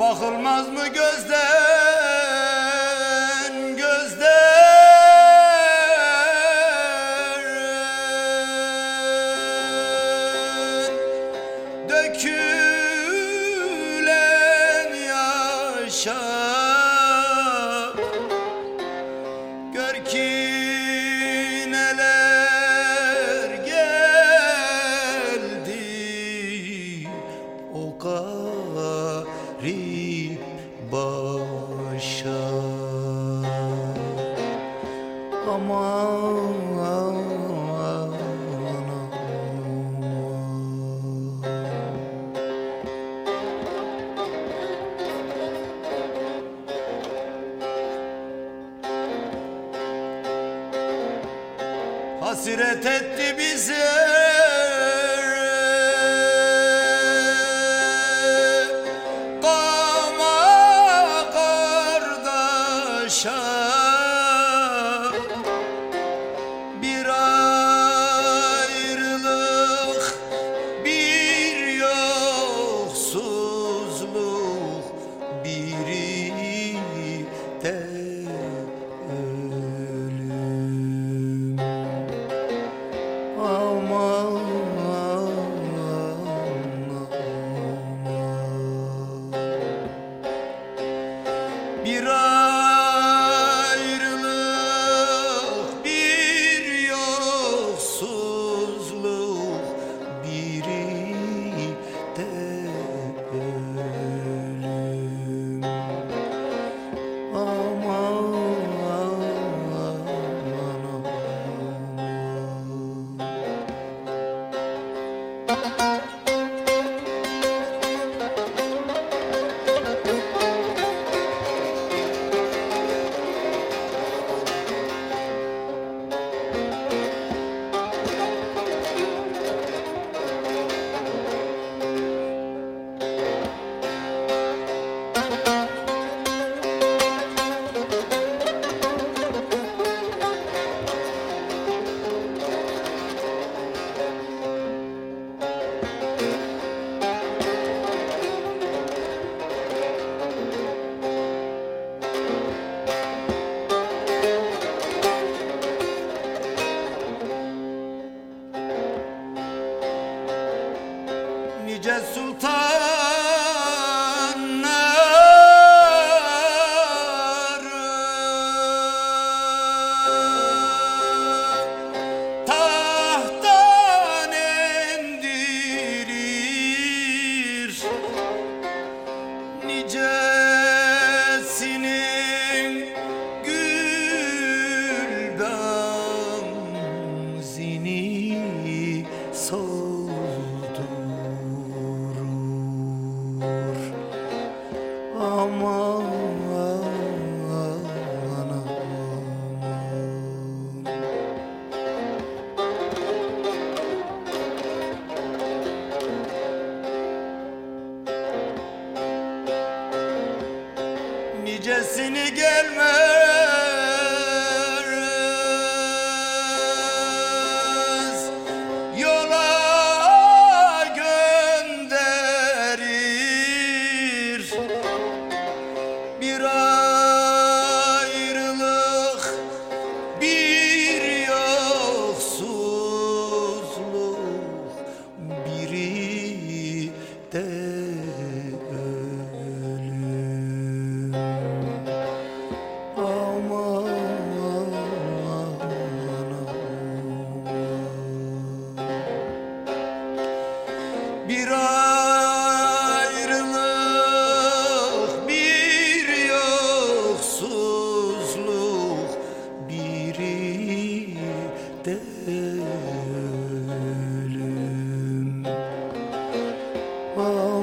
Bakılmaz mı gözler? yaşa Aman Hasret etti bize te resultado. Nicesini gelmez. Oh.